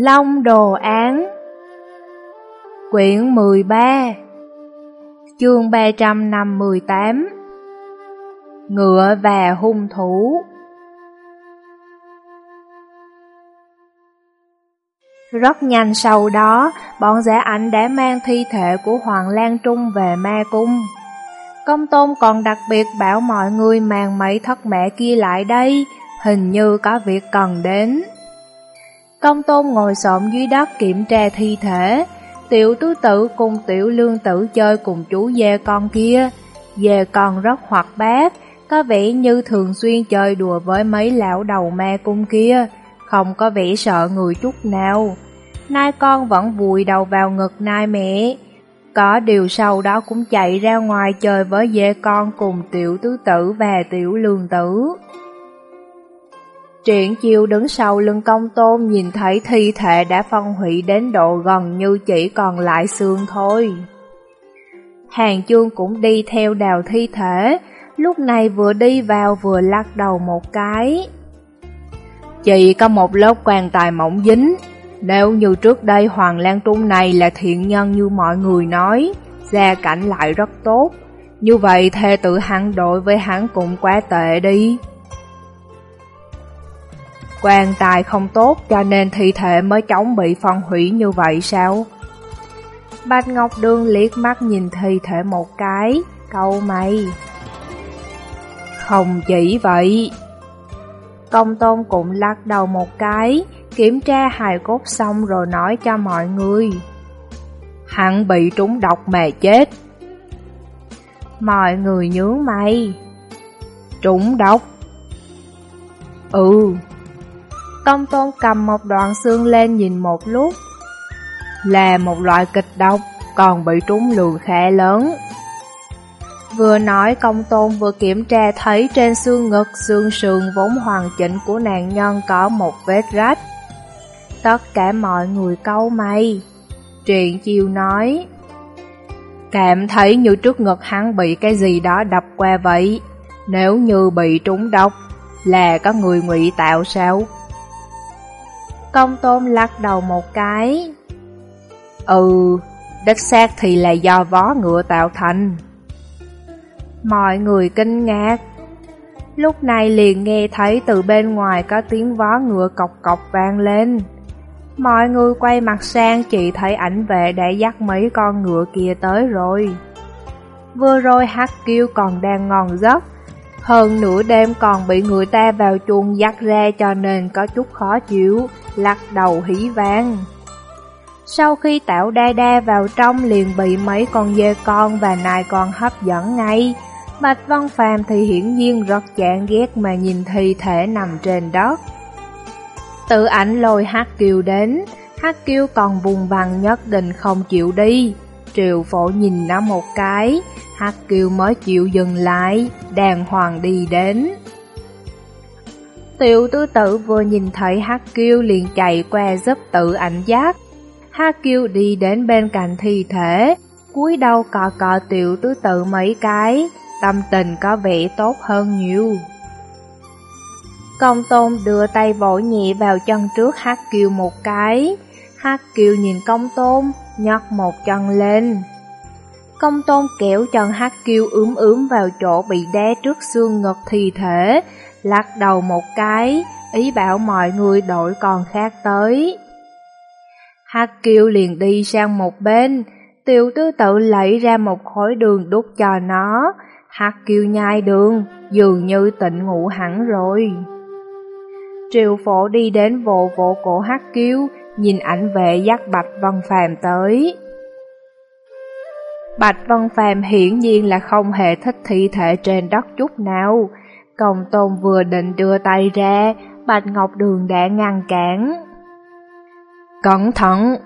Long Đồ Án Quyển 13 Chương 358 Ngựa và hung thủ Rất nhanh sau đó, bọn giả ảnh đã mang thi thể của Hoàng Lan Trung về ma cung. Công tôn còn đặc biệt bảo mọi người mang mấy thất mẹ kia lại đây, hình như có việc cần đến. Công tôn ngồi xổm dưới đất kiểm tra thi thể, tiểu tứ tử cùng tiểu lương tử chơi cùng chú dê con kia. Dê con rất hoạt bát, có vẻ như thường xuyên chơi đùa với mấy lão đầu ma cung kia, không có vẻ sợ người chút nào. Nai con vẫn vùi đầu vào ngực nai mẹ. Có điều sau đó cũng chạy ra ngoài chơi với dê con cùng tiểu tứ tử và tiểu lương tử. Triển chiêu đứng sau lưng công tôn nhìn thấy thi thể đã phân hủy đến độ gần như chỉ còn lại xương thôi. Hàng chương cũng đi theo đào thi thể, lúc này vừa đi vào vừa lắc đầu một cái. Chị có một lớp quan tài mỏng dính, nếu như trước đây Hoàng Lan Trung này là thiện nhân như mọi người nói, gia cảnh lại rất tốt, như vậy thê tự hắn đội với hắn cũng quá tệ đi. Quan tài không tốt cho nên thi thể mới chóng bị phân hủy như vậy sao? Bạch Ngọc Đường liếc mắt nhìn thi thể một cái, câu mày. Không chỉ vậy. Công tôn cũng lắc đầu một cái, kiểm tra hài cốt xong rồi nói cho mọi người. Hắn bị trúng độc mà chết. Mọi người nhớ mày. Trúng độc? Ừ. Công tôn cầm một đoạn xương lên nhìn một lúc. Là một loại kịch độc, còn bị trúng lượng khẽ lớn. Vừa nói công tôn vừa kiểm tra thấy trên xương ngực xương sườn vốn hoàn chỉnh của nạn nhân có một vết rách. Tất cả mọi người câu mày. Truyện chiêu nói. Cảm thấy như trước ngực hắn bị cái gì đó đập qua vậy. Nếu như bị trúng độc, là có người ngụy tạo sao? Công tôn lắc đầu một cái. Ừ, đất xác thì là do vó ngựa tạo thành. Mọi người kinh ngạc. Lúc này liền nghe thấy từ bên ngoài có tiếng vó ngựa cọc cọc vang lên. Mọi người quay mặt sang chỉ thấy ảnh vệ đã dắt mấy con ngựa kia tới rồi. Vừa rồi hát kêu còn đang ngon giấc, hơn nửa đêm còn bị người ta vào chuồng dắt ra cho nên có chút khó chịu, lắc đầu hí vang. Sau khi tạo đa đa vào trong liền bị mấy con dê con và nai con hấp dẫn ngay, Bạch Văn Phàm thì hiển nhiên rất chán ghét mà nhìn thi thể nằm trên đất. Tự ảnh lôi Hát Kiều đến, Hát Kiều còn vùng vằng nhất định không chịu đi. Triệu phổ nhìn nó một cái, Hát Kiều mới chịu dừng lại, đàng hoàng đi đến. Tiểu tứ tử vừa nhìn thấy Hát Kiều liền chạy qua giúp tự ảnh giác. Hát Kiều đi đến bên cạnh thi thể, cúi đầu cọ cọ tiểu tứ tự mấy cái, tâm tình có vẻ tốt hơn nhiều. Công tôn đưa tay vỗ nhẹ vào chân trước Hát Kiều một cái. Hát Kiều nhìn công tôn, nhấc một chân lên. Công tôn kéo chân Hát kiêu ướm ướm vào chỗ bị đe trước xương ngực thi thể, lắc đầu một cái, ý bảo mọi người đổi còn khác tới. Hát kiêu liền đi sang một bên, tiểu tư tự lấy ra một khối đường đút cho nó, Hát kiêu nhai đường, dường như tịnh ngủ hẳn rồi. Triều phổ đi đến vộ vộ cổ hát kiêu, nhìn ảnh vệ dắt Bạch Văn Phàm tới. Bạch Văn Phàm hiển nhiên là không hề thích thi thể trên đất chút nào. Công tôn vừa định đưa tay ra, Bạch Ngọc Đường đã ngăn cản. Cẩn thận!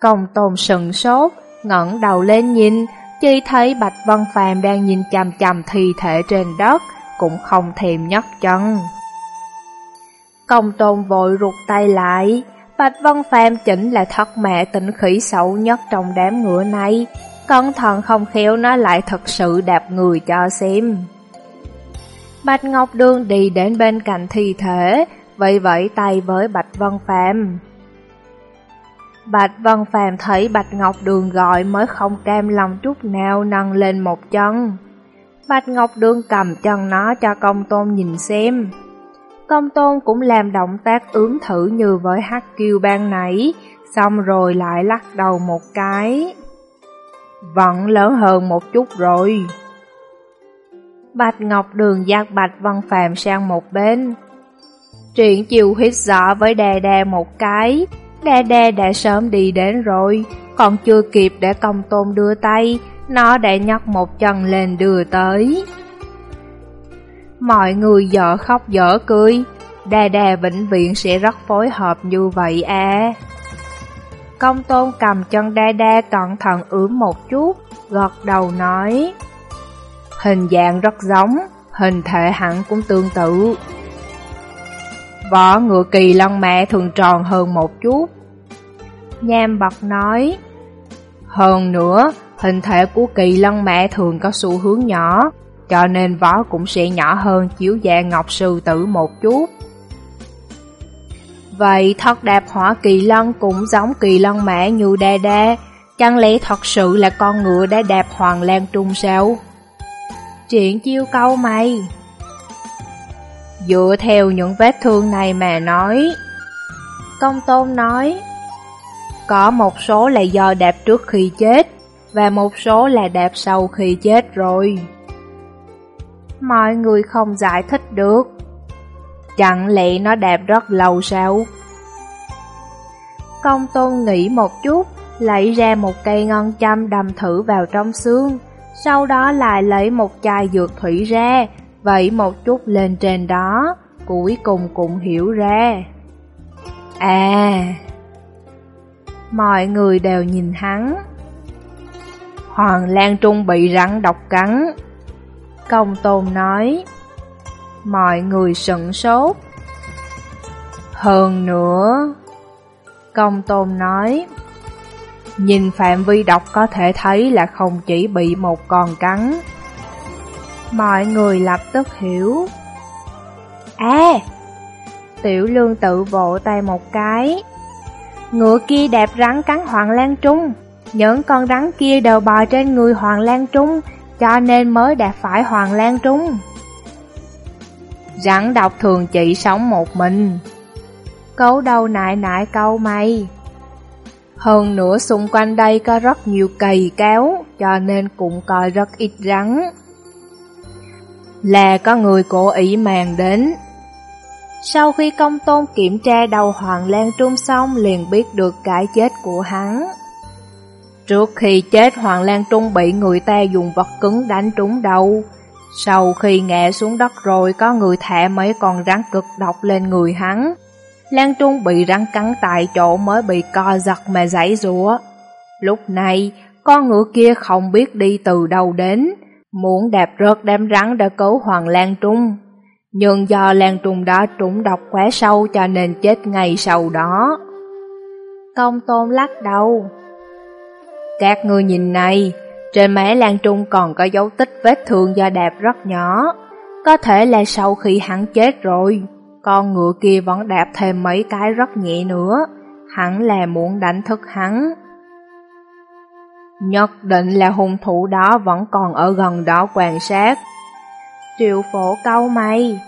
Công tôn sừng sốt, ngẩng đầu lên nhìn, chỉ thấy Bạch Văn Phàm đang nhìn chằm chằm thi thể trên đất, cũng không thèm nhấc chân. Công tôn vội rụt tay lại, Bạch Vân Phàm chỉnh là thất mẹ tịnh khỉ xấu nhất trong đám ngựa này, cẩn thận không khéo nó lại thật sự đạp người cho xem. Bạch Ngọc Đường đi đến bên cạnh thi thể, vậy vẫy tay với Bạch Vân Phạm. Bạch Văn Phạm thấy Bạch Ngọc Đường gọi mới không cam lòng chút nào nâng lên một chân. Bạch Ngọc Đường cầm chân nó cho công tôn nhìn xem. Công tôn cũng làm động tác ướm thử như với hắc kiêu ban nãy, xong rồi lại lắc đầu một cái. Vẫn lớn hơn một chút rồi. Bạch Ngọc Đường giác Bạch Văn Phạm sang một bên. Triển chiều hít rõ với đè đè một cái, đè đè đã sớm đi đến rồi, còn chưa kịp để công tôn đưa tay, nó đã nhấc một chân lên đưa tới. Mọi người dở khóc dở cười, đè đè vĩnh viễn sẽ rất phối hợp như vậy à. Công tôn cầm chân đa đa cẩn thận ướm một chút, gật đầu nói. Hình dạng rất giống, hình thể hẳn cũng tương tự. Vỏ ngựa kỳ lân mẹ thường tròn hơn một chút. Nham bật nói. Hơn nữa, hình thể của kỳ lân mẹ thường có xu hướng nhỏ, cho nên vỏ cũng sẽ nhỏ hơn chiếu dạ ngọc sư tử một chút. Vậy thật đạp hỏa kỳ lân cũng giống kỳ lân mẹ như đa đa, chẳng lẽ thật sự là con ngựa đã đạp hoàng lan trung sao? Chuyện chiêu câu mày. Dựa theo những vết thương này mà nói Công tôn nói Có một số là do đạp trước khi chết Và một số là đạp sau khi chết rồi. Mọi người không giải thích được. Chẳng lẽ nó đạp rất lâu sao? Công tôn nghĩ một chút Lấy ra một cây ngân châm đâm thử vào trong xương sau đó lại lấy một chai dược thủy ra, vẩy một chút lên trên đó, cuối cùng cũng hiểu ra. À, mọi người đều nhìn hắn. Hoàng Lan Trung bị rắn độc cắn. Công Tôn nói, mọi người sững sốt. Hơn nữa, Công Tôn nói, Nhìn phạm vi độc có thể thấy là không chỉ bị một con cắn. Mọi người lập tức hiểu. À! Tiểu lương tự vỗ tay một cái. Ngựa kia đẹp rắn cắn Hoàng Lan Trung. Những con rắn kia đều bò trên người Hoàng Lan Trung, cho nên mới đạt phải Hoàng Lan Trung. Rắn độc thường chỉ sống một mình. Cấu đầu nại nại câu mày. Hơn nữa xung quanh đây có rất nhiều cây kéo, cho nên cũng coi rất ít rắn. Là có người cố ý màng đến. Sau khi công tôn kiểm tra đầu Hoàng Lan Trung xong liền biết được cái chết của hắn. Trước khi chết Hoàng Lan Trung bị người ta dùng vật cứng đánh trúng đầu. Sau khi ngã xuống đất rồi có người thả mấy con rắn cực độc lên người hắn. Lan Trung bị rắn cắn tại chỗ mới bị co giật mà giãy rủa. Lúc này, con ngựa kia không biết đi từ đâu đến, muốn đạp rớt đám rắn đã cứu Hoàng Lan Trung. Nhưng do Lan Trung đó trúng độc quá sâu cho nên chết ngay sau đó. Công tôn lắc đầu. Các người nhìn này, trên mé Lan Trung còn có dấu tích vết thương do đạp rất nhỏ. Có thể là sau khi hắn chết rồi. Con ngựa kia vẫn đạp thêm mấy cái rất nhẹ nữa, hẳn là muốn đánh thức hắn. Nhất định là hung thủ đó vẫn còn ở gần đó quan sát. Triệu phổ câu mày.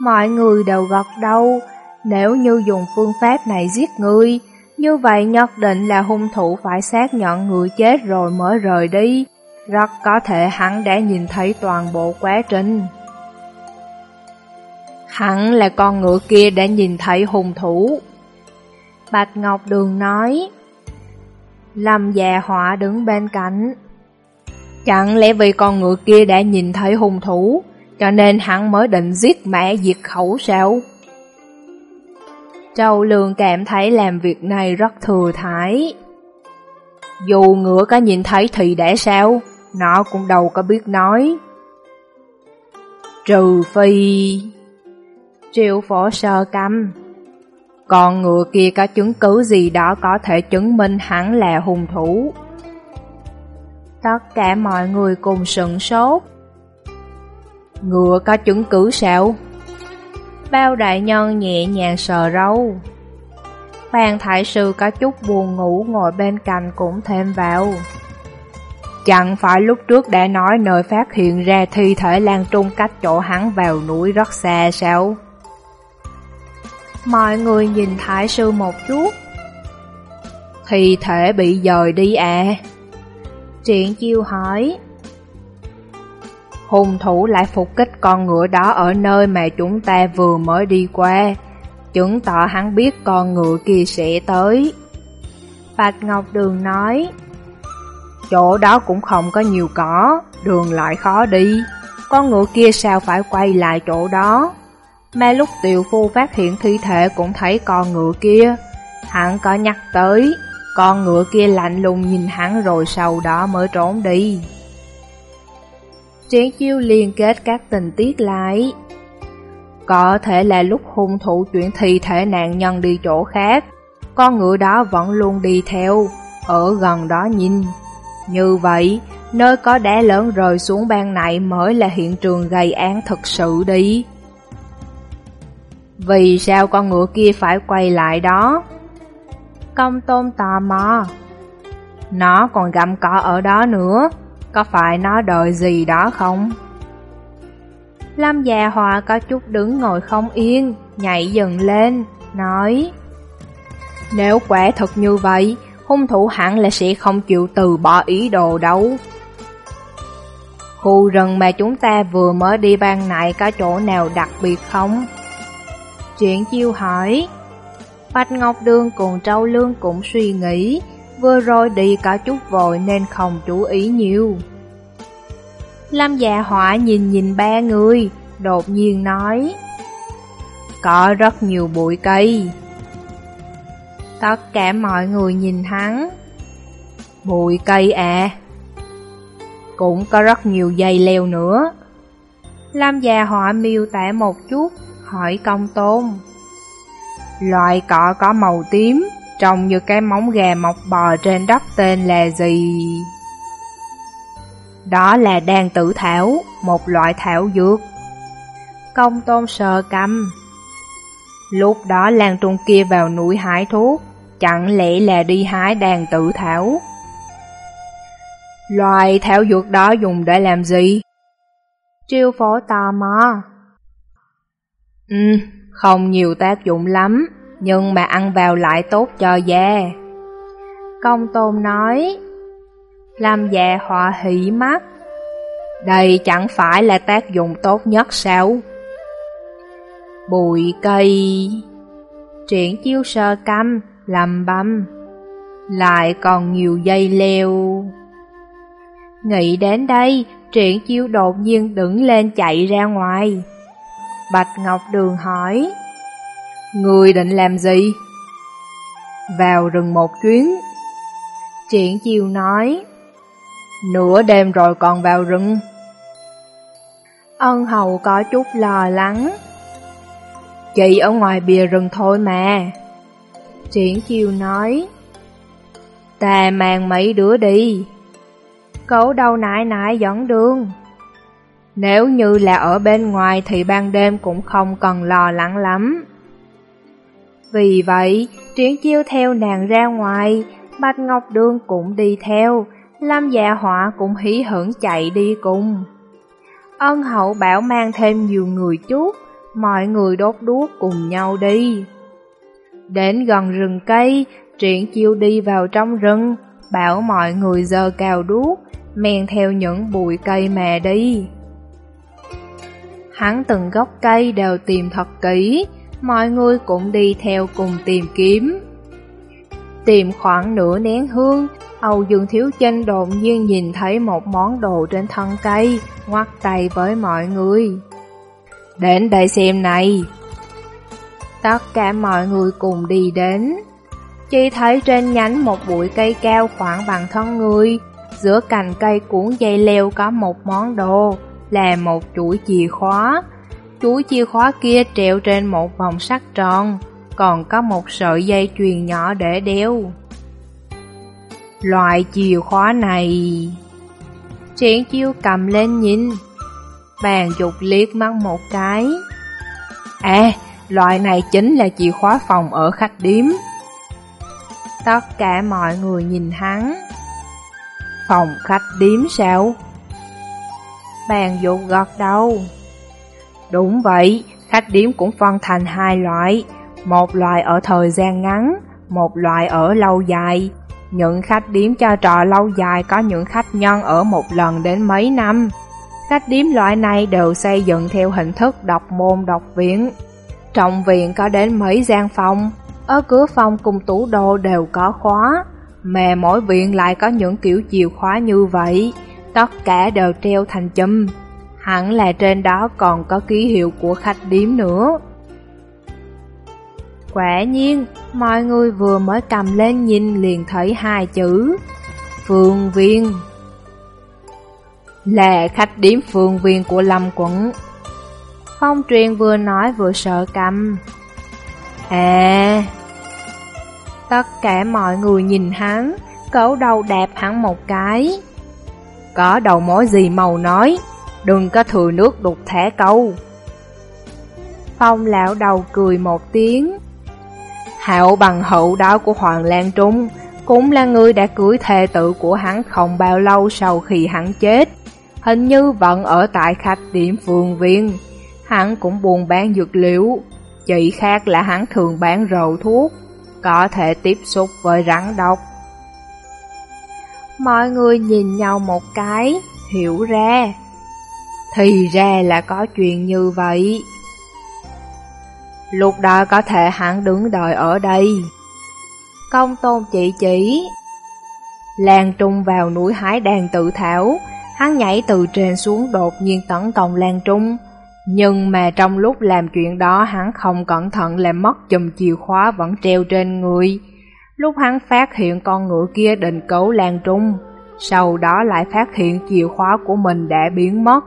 Mọi người đều gật đầu, nếu như dùng phương pháp này giết người, như vậy nhất định là hung thủ phải xác nhận người chết rồi mới rời đi. Rất có thể hắn đã nhìn thấy toàn bộ quá trình. Hẳn là con ngựa kia đã nhìn thấy hung thủ. Bạch Ngọc Đường nói. Lâm dạ già họa đứng bên cạnh. Chẳng lẽ vì con ngựa kia đã nhìn thấy hung thủ, cho nên hắn mới định giết mẹ diệt khẩu sao? Châu Lương cảm thấy làm việc này rất thừa thải. Dù ngựa có nhìn thấy thì đã sao, nó cũng đâu có biết nói. Trừ phi... Triệu phổ sơ căm. Còn ngựa kia có chứng cứ gì đó có thể chứng minh hắn là hung thủ. Tất cả mọi người cùng sững sốt. Ngựa có chứng cứ sao? Bao đại nhân nhẹ nhàng sờ râu. Bàn thái sư có chút buồn ngủ ngồi bên cạnh cũng thêm vào. Chẳng phải lúc trước đã nói nơi phát hiện ra thi thể Lan Trung cách chỗ hắn vào núi rất xa sao? Mọi người nhìn thái sư một chút. Thi thể bị dời đi à? Triển chiêu hỏi. Hùng thủ lại phục kích con ngựa đó ở nơi mà chúng ta vừa mới đi qua, chứng tỏ hắn biết con ngựa kia sẽ tới. Bạch Ngọc Đường nói, chỗ đó cũng không có nhiều cỏ, đường lại khó đi, con ngựa kia sao phải quay lại chỗ đó. Mà lúc tiểu phu phát hiện thi thể cũng thấy con ngựa kia, hắn có nhắc tới, con ngựa kia lạnh lùng nhìn hắn rồi sau đó mới trốn đi. Triển chiêu liên kết các tình tiết lại. Có thể là lúc hung thủ chuyển thi thể nạn nhân đi chỗ khác, con ngựa đó vẫn luôn đi theo, ở gần đó nhìn. Như vậy, nơi có đá lớn rơi xuống ban này mới là hiện trường gây án thực sự đi. Vì sao con ngựa kia phải quay lại đó? Công tôm tò mò. Nó còn gặm cỏ ở đó nữa. Có phải nó đợi gì đó không? Lâm già hòa có chút đứng ngồi không yên, nhảy dần lên, nói Nếu quả thật như vậy, hung thủ hẳn là sẽ không chịu từ bỏ ý đồ đâu. Khu rừng mà chúng ta vừa mới đi ban nãy có chỗ nào đặc biệt không? Chuyện chiêu hỏi Bạch Ngọc Đường cùng Trâu Lương cũng suy nghĩ Vừa rồi đi có chút vội nên không chú ý nhiều. Lâm dạ họa nhìn nhìn ba người, Đột nhiên nói, Có rất nhiều bụi cây. Tất cả mọi người nhìn hắn. Bụi cây à? Cũng có rất nhiều dây leo nữa. Lâm già dạ họa miêu tả một chút, Hỏi công tôn, Loại cọ có màu tím Trông như cái móng gà mọc bò trên đất tên là gì? Đó là đàn tử thảo, một loại thảo dược. Công tôn sờ cầm. Lúc đó làng trung kia vào núi hái thuốc, chẳng lẽ là đi hái đàn tử thảo? Loài thảo dược đó dùng để làm gì? Triêu phổ tò mò. Ừ, không nhiều tác dụng lắm, nhưng mà ăn vào lại tốt cho da. Công tôn nói, làm dạ họa hỉ mắt. Đây chẳng phải là tác dụng tốt nhất sao? Bụi cây Triển chiêu sơ căm, lầm băm Lại còn nhiều dây leo Nghĩ đến đây, triển chiêu đột nhiên đứng lên chạy ra ngoài Bạch Ngọc Đường hỏi Người định làm gì? Vào rừng một chuyến. Triển chiêu nói, Nửa đêm rồi còn vào rừng. Ân hầu có chút lo lắng. Chị ở ngoài bìa rừng thôi mà. Triển chiêu nói Ta mang mấy đứa đi. Cậu đâu nại nại dẫn đường. Nếu như là ở bên ngoài thì ban đêm cũng không cần lo lắng lắm. Vì vậy, triển chiêu theo nàng ra ngoài Bạch Ngọc Đường cũng đi theo Lâm dạ họa cũng hí hưởng chạy đi cùng. Ân hậu bảo mang thêm nhiều người chút Mọi người đốt đuốc cùng nhau đi. Đến gần rừng cây Triển chiêu đi vào trong rừng Bảo mọi người giờ cào đuốc Men theo những bụi cây mà đi. Hắn từng gốc cây đều tìm thật kỹ Mọi người cũng đi theo cùng tìm kiếm Tìm khoảng nửa nén hương Âu Dương Thiếu Chanh đột nhiên nhìn thấy một món đồ trên thân cây, ngoắt tay với mọi người. Đến đây xem này. Tất cả mọi người cùng đi đến. Chỉ thấy trên nhánh một bụi cây cao khoảng bằng thân người, giữa cành cây cuốn dây leo có một món đồ, là một chuỗi chìa khóa chuối chìa khóa kia treo trên một vòng sắt tròn, còn có một sợi dây chuyền nhỏ để đeo. Loại chìa khóa này... Triển chiêu cầm lên nhìn, bàn dục liếc mắt một cái. À, loại này chính là chìa khóa phòng ở khách điếm. Tất cả mọi người nhìn hắn. Phòng khách điếm sao? Bàn dục gọt đầu. Đúng vậy, khách điếm cũng phân thành hai loại. Một loại ở thời gian ngắn, một loại ở lâu dài. Những khách điếm cho trò lâu dài có những khách nhân ở một lần đến mấy năm. Khách điếm loại này đều xây dựng theo hình thức độc môn độc viện. Trong viện có đến mấy gian phòng, ở cửa phòng cùng tủ đồ đều có khóa, mà mỗi viện lại có những kiểu chìa khóa như vậy, tất cả đều treo thành chùm. Hẳn là trên đó còn có ký hiệu của khách điếm nữa. Quả nhiên, mọi người vừa mới cầm lên nhìn liền thấy hai chữ Phương Viên. Là khách điếm phương viên của Lâm Quận Phong truyền vừa nói vừa sợ cầm. À Tất cả mọi người nhìn hắn Cấu đầu đạp hắn một cái. Có đầu mối gì màu nói? Đừng có thừa nước đục thẻ câu. Phong lão đầu cười một tiếng. Hạo bằng hậu đó của Hoàng Lan Trung Cũng là người đã cưới thề tự của hắn không bao lâu sau khi hắn chết. Hình như vẫn ở tại khách điểm phường viên. Hắn cũng buồn bán dược liệu. Chỉ khác là hắn thường bán rượu thuốc, Có thể tiếp xúc với rắn độc. Mọi người nhìn nhau một cái, Hiểu ra. Thì ra là có chuyện như vậy. Lúc đó có thể hắn đứng đợi ở đây. Công tôn chỉ chỉ. Lan Trung vào núi hái đàn tự thảo. Hắn nhảy từ trên xuống đột nhiên tấn công Lan Trung. Nhưng mà trong lúc làm chuyện đó, hắn không cẩn thận làm mất chùm chìa khóa vẫn treo trên người. Lúc hắn phát hiện con ngựa kia định cấu Lan Trung, Sau đó lại phát hiện chìa khóa của mình đã biến mất.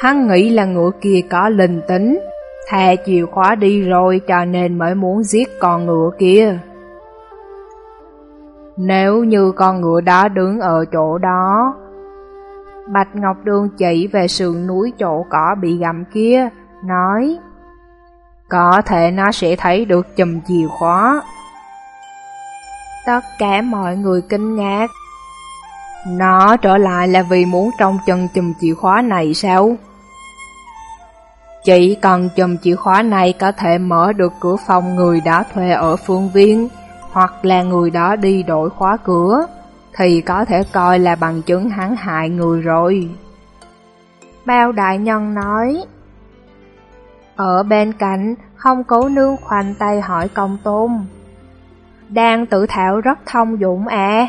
Hắn nghĩ là ngựa kia có linh tính thè chìa khóa đi rồi cho nên mới muốn giết con ngựa kia. Nếu như con ngựa đó đứng ở chỗ đó, Bạch Ngọc Đường chỉ về sườn núi chỗ cỏ bị gặm kia, nói Có thể nó sẽ thấy được chùm chìa khóa. Tất cả mọi người kinh ngạc. Nó trở lại là vì muốn trong chân chùm chìa khóa này sao? Chỉ cần chùm chìa khóa này có thể mở được cửa phòng người đã thuê ở phương viên, hoặc là người đó đi đổi khóa cửa, thì có thể coi là bằng chứng hắn hại người rồi. Bao đại nhân nói, Ở bên cạnh, không cố nương khoanh tay hỏi công tôn. Đang tự thảo rất thông dụng à.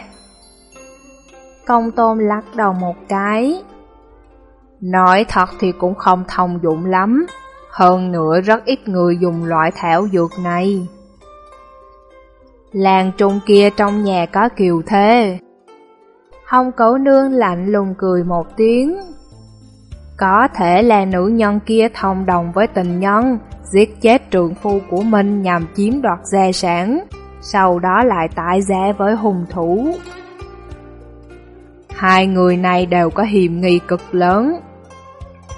Công tôn lắc đầu một cái. Nói thật thì cũng không thông dụng lắm, hơn nữa rất ít người dùng loại thảo dược này. Làng trung kia trong nhà có kiều thế. Hồng cẩu nương lạnh lùng cười một tiếng. Có thể là nữ nhân kia thông đồng với tình nhân, giết chết trượng phu của mình nhằm chiếm đoạt gia sản, sau đó lại tại giá với hùng thủ. Hai người này đều có hiểm nghi cực lớn,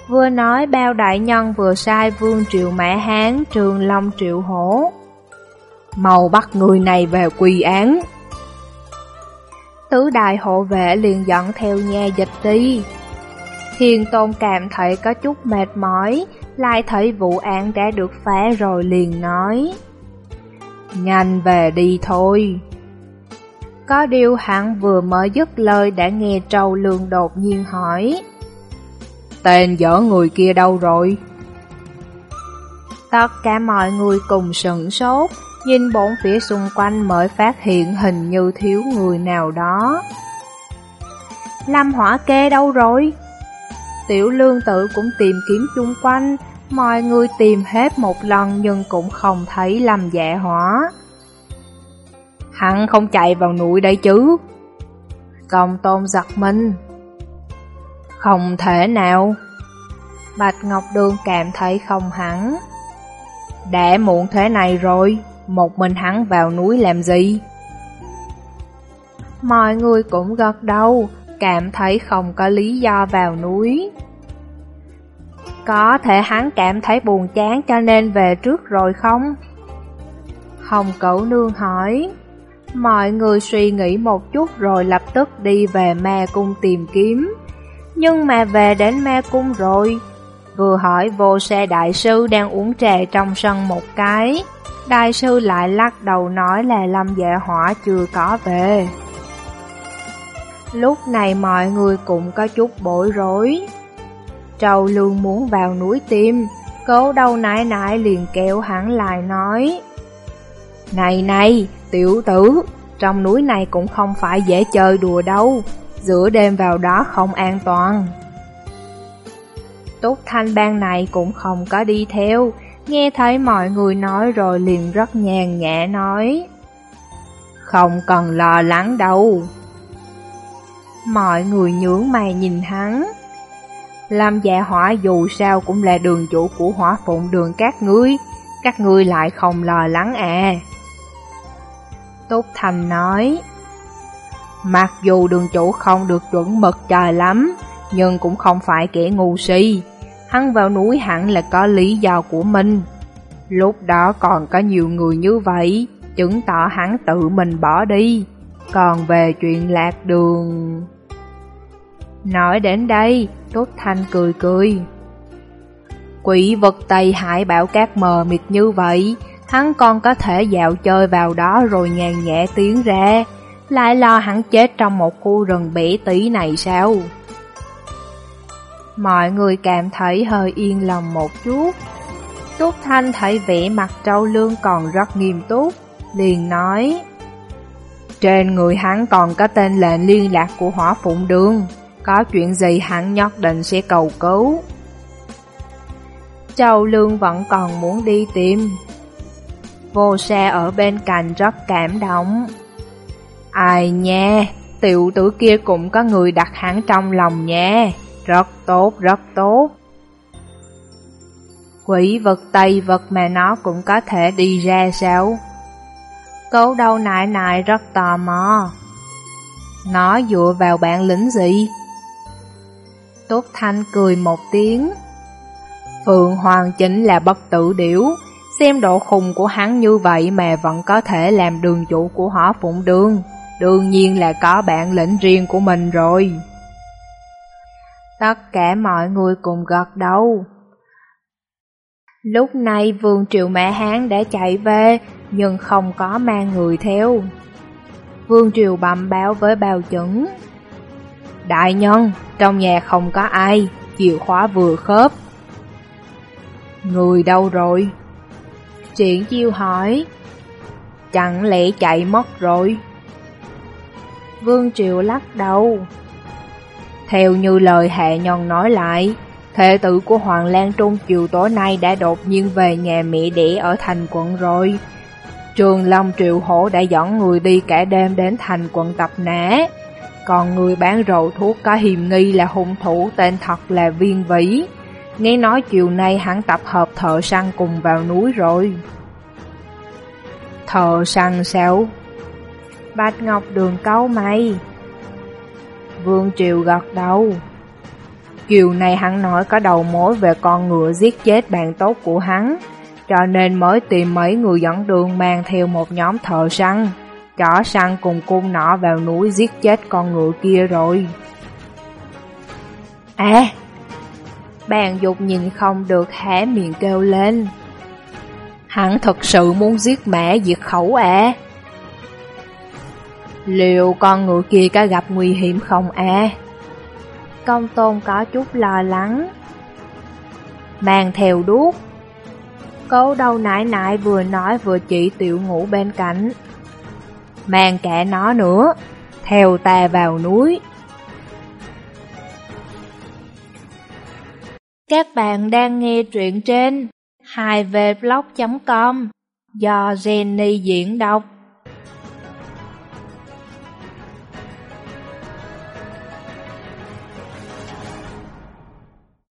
Vừa nói bao đại nhân vừa sai vương triệu mã hán trường long triệu hổ. Màu bắt người này về quy án. Tứ đại hộ vệ liền dẫn theo nhà dịch đi. Hiền tôn cảm thấy có chút mệt mỏi, lại thấy vụ án đã được phá rồi liền nói. Nhanh về đi thôi. Có điều hắn vừa mới dứt lời đã nghe trâu lương đột nhiên hỏi. Tên dở người kia đâu rồi? Tất cả mọi người cùng sửng sốt, nhìn bốn phía xung quanh mới phát hiện hình như thiếu người nào đó. Lâm hỏa kê đâu rồi? Tiểu lương tử cũng tìm kiếm chung quanh, mọi người tìm hết một lần nhưng cũng không thấy lâm dạ hỏa. Hắn không chạy vào núi đây chứ? Công tôn giật mình. Không thể nào. Bạch Ngọc Đường cảm thấy không hẳn. Đã muộn thế này rồi, một mình hắn vào núi làm gì? Mọi người cũng gật đầu, cảm thấy không có lý do vào núi. Có thể hắn cảm thấy buồn chán cho nên về trước rồi không? Hồng Cẩu Nương hỏi. Mọi người suy nghĩ một chút rồi lập tức đi về ma cung tìm kiếm. Nhưng mà về đến ma cung rồi, vừa hỏi vô xe đại sư đang uống trà trong sân một cái. Đại sư lại lắc đầu nói là Lâm Dạ Hỏa chưa có về. Lúc này mọi người cũng có chút bối rối. Trầu lương muốn vào núi tim, cố đâu nãi nãi liền kéo hắn lại nói. Này này, tiểu tử, trong núi này cũng không phải dễ chơi đùa đâu, giữa đêm vào đó không an toàn. Túc Thanh ban này cũng không có đi theo, nghe thấy mọi người nói rồi liền rất nhàn nhẹ nói. Không cần lo lắng đâu. Mọi người nhướng mày nhìn hắn. Lâm dạ hỏa dù sao cũng là đường chủ của hỏa phụng đường các ngươi, các ngươi lại không lo lắng à. Tốt Thành nói, Mặc dù đường chủ không được chuẩn mực trời lắm, nhưng cũng không phải kẻ ngu si. Hắn vào núi hẳn là có lý do của mình. Lúc đó còn có nhiều người như vậy, chứng tỏ hắn tự mình bỏ đi. Còn về chuyện lạc đường... Nói đến đây, Tốt Thanh cười cười. Quỷ vật Tây Hải bảo các mờ mịt như vậy, hắn còn có thể dạo chơi vào đó rồi nhàn nhẹ tiến ra, lại lo hắn chết trong một khu rừng bể tí này sao? Mọi người cảm thấy hơi yên lòng một chút. Túc Thanh thấy vẻ mặt trâu lương còn rất nghiêm túc, liền nói Trên người hắn còn có tên lệnh liên lạc của hỏa phụng đường, có chuyện gì hắn nhất định sẽ cầu cứu. Châu Lương vẫn còn muốn đi tìm, Vô xe ở bên cạnh rất cảm động. Ai nha, tiểu tử kia cũng có người đặt hắn trong lòng nha, rất tốt, rất tốt. Quỷ vật Tây vật mà nó cũng có thể đi ra sao? Cấu đâu nại nại rất tò mò. Nó dựa vào bạn lĩnh gì? Tốt Thanh cười một tiếng. Phượng Hoàng chính là bất tử điểu, Xem độ khùng của hắn như vậy mà vẫn có thể làm đường chủ của họ phụng đường, đương nhiên là có bản lĩnh riêng của mình rồi. Tất cả mọi người cùng gật đầu. Lúc này vương triệu mẹ Hán đã chạy về, nhưng không có mang người theo. Vương triều bẩm báo với bào chứng. Đại nhân, trong nhà không có ai, chìa khóa vừa khớp. Người đâu rồi? Triển chiêu hỏi. Chẳng lẽ chạy mất rồi? Vương Triều lắc đầu. Theo như lời hệ Nhân nói lại Thệ tử của Hoàng Lan Trung chiều tối nay đã đột nhiên về nhà mẹ đẻ ở thành quận rồi. Trường Long Triệu Hổ đã dẫn người đi cả đêm đến thành quận tập nã. Còn người bán rượu thuốc có hiềm nghi là hung thủ tên thật là Viên Vĩ. Nghe nói chiều nay hắn tập hợp thợ săn cùng vào núi rồi. Thợ săn sao? Bạch Ngọc Đường câu mày. Vương Triều gật đầu. Chiều nay hắn nói có đầu mối về con ngựa giết chết bạn tốt của hắn, cho nên mới tìm mấy người dẫn đường mang theo một nhóm thợ săn. Chó săn cùng cung nọ vào núi giết chết con ngựa kia rồi. À, Bàn dục nhìn không được hẻ miệng kêu lên. Hắn thật sự muốn giết mẹ diệt khẩu à? Liệu con ngựa kia có gặp nguy hiểm không à? Công tôn có chút lo lắng. Mang theo đuốc. Cố đầu nãy nãy vừa nói vừa chỉ tiểu ngủ bên cạnh. Mang kẻ nó nữa, theo ta vào núi. Các bạn đang nghe truyện trên 2vblog.com do Jenny diễn đọc.